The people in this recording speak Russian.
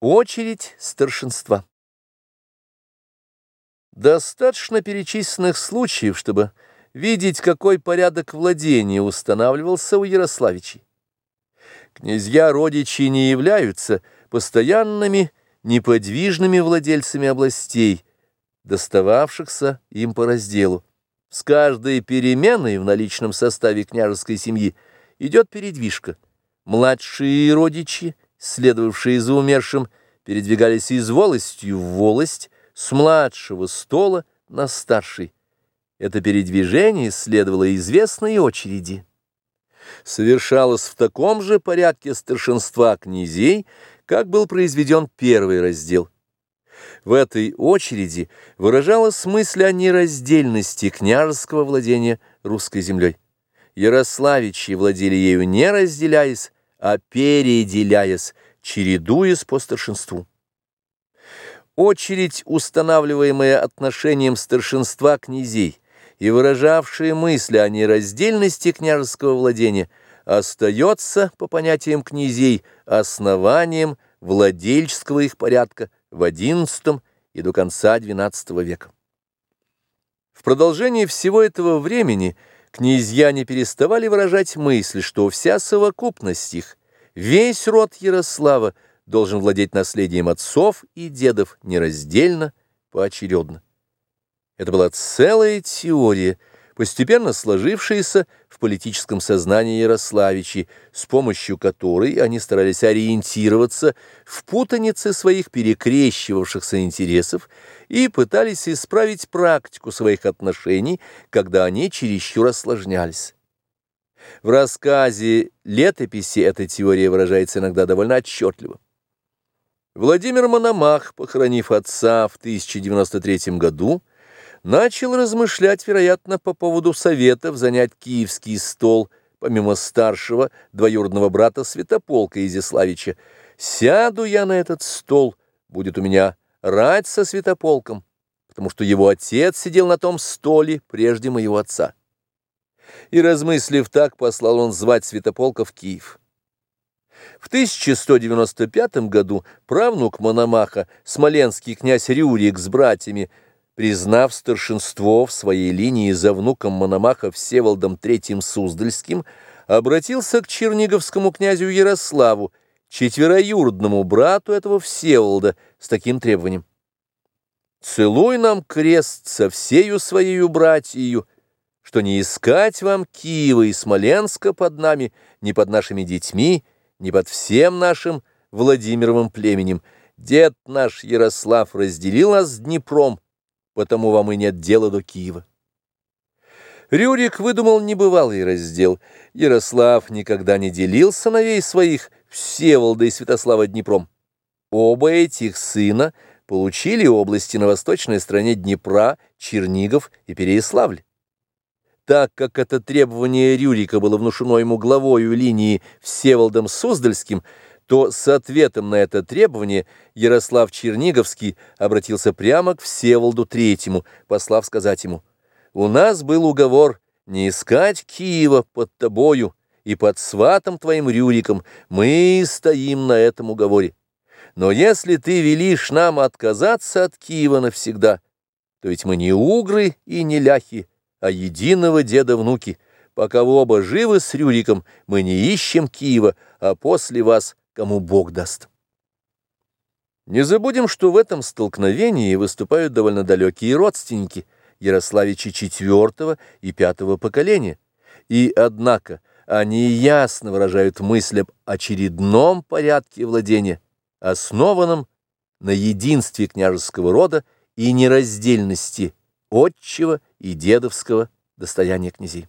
Очередь старшинства. Достаточно перечисленных случаев, чтобы видеть, какой порядок владения устанавливался у Ярославичей. Князья-родичи не являются постоянными, неподвижными владельцами областей, достававшихся им по разделу. С каждой переменой в наличном составе княжеской семьи идет передвижка. Младшие родичи – следовавшие за умершим, передвигались из волости в волость, с младшего стола на старший. Это передвижение следовало известной очереди. Совершалось в таком же порядке старшинства князей, как был произведен первый раздел. В этой очереди выражалась мысль о нераздельности княжеского владения русской землей. Ярославичи владели ею не разделяясь, а переделяясь, чередуясь по старшинству. Очередь, устанавливаемая отношением старшинства князей и выражавшая мысли о нераздельности княжеского владения, остается, по понятиям князей, основанием владельческого их порядка в XI и до конца XII века. В продолжении всего этого времени – Князья не переставали выражать мысль, что вся совокупность их, весь род Ярослава должен владеть наследием отцов и дедов нераздельно, поочередно. Это была целая теория, постепенно сложившаяся в политическом сознании Ярославичей, с помощью которой они старались ориентироваться в путанице своих перекрещивавшихся интересов и пытались исправить практику своих отношений, когда они чересчур осложнялись. В рассказе «Летописи» эта теория выражается иногда довольно отчетливо. Владимир Мономах, похоронив отца в 1093 году, начал размышлять, вероятно, по поводу советов занять киевский стол, помимо старшего двоюродного брата Святополка Изяславича. «Сяду я на этот стол, будет у меня рать со Святополком, потому что его отец сидел на том столе прежде моего отца». И, размыслив так, послал он звать Святополка в Киев. В 1195 году правнук Мономаха, смоленский князь Рюрик с братьями, признав старшинство в своей линии за внуком Мономаха Всеволодом III Суздальским, обратился к черниговскому князю Ярославу, четвероюродному брату этого Всеволода, с таким требованием. «Целуй нам крест со всею своею братьею, что не искать вам Киева и Смоленска под нами, ни под нашими детьми, ни под всем нашим Владимировым племенем. Дед наш Ярослав разделил нас с Днепром, потому вам и нет дела до Киева. Рюрик выдумал небывалый раздел. Ярослав никогда не делил сыновей своих Всеволода и Святослава Днепром. Оба этих сына получили области на восточной стороне Днепра, Чернигов и Переяславль. Так как это требование Рюрика было внушено ему главою линии Всеволодом Суздальским, то с ответом на это требование Ярослав Черниговский обратился прямо к Всеволоду Третьему, послав сказать ему, «У нас был уговор не искать Киева под тобою и под сватом твоим Рюриком, мы стоим на этом уговоре. Но если ты велишь нам отказаться от Киева навсегда, то ведь мы не угры и не ляхи, а единого деда-внуки. Пока вы оба живы с Рюриком, мы не ищем Киева, а после вас – кому Бог даст. Не забудем, что в этом столкновении выступают довольно далекие родственники Ярославичи IV и V поколения, и, однако, они ясно выражают мысль об очередном порядке владения, основанном на единстве княжеского рода и нераздельности отчего и дедовского достояния князей.